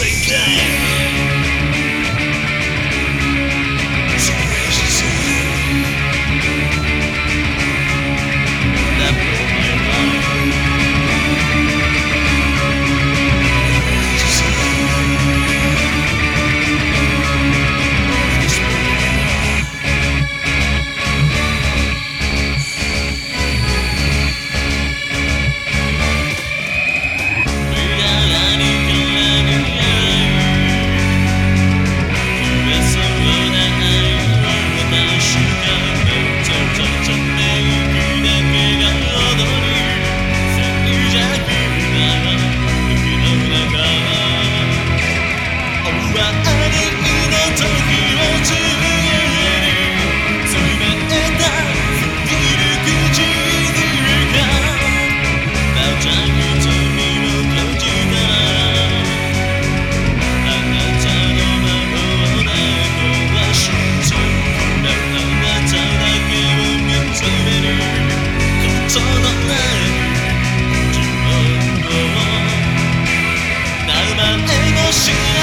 Every day.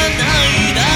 ないだ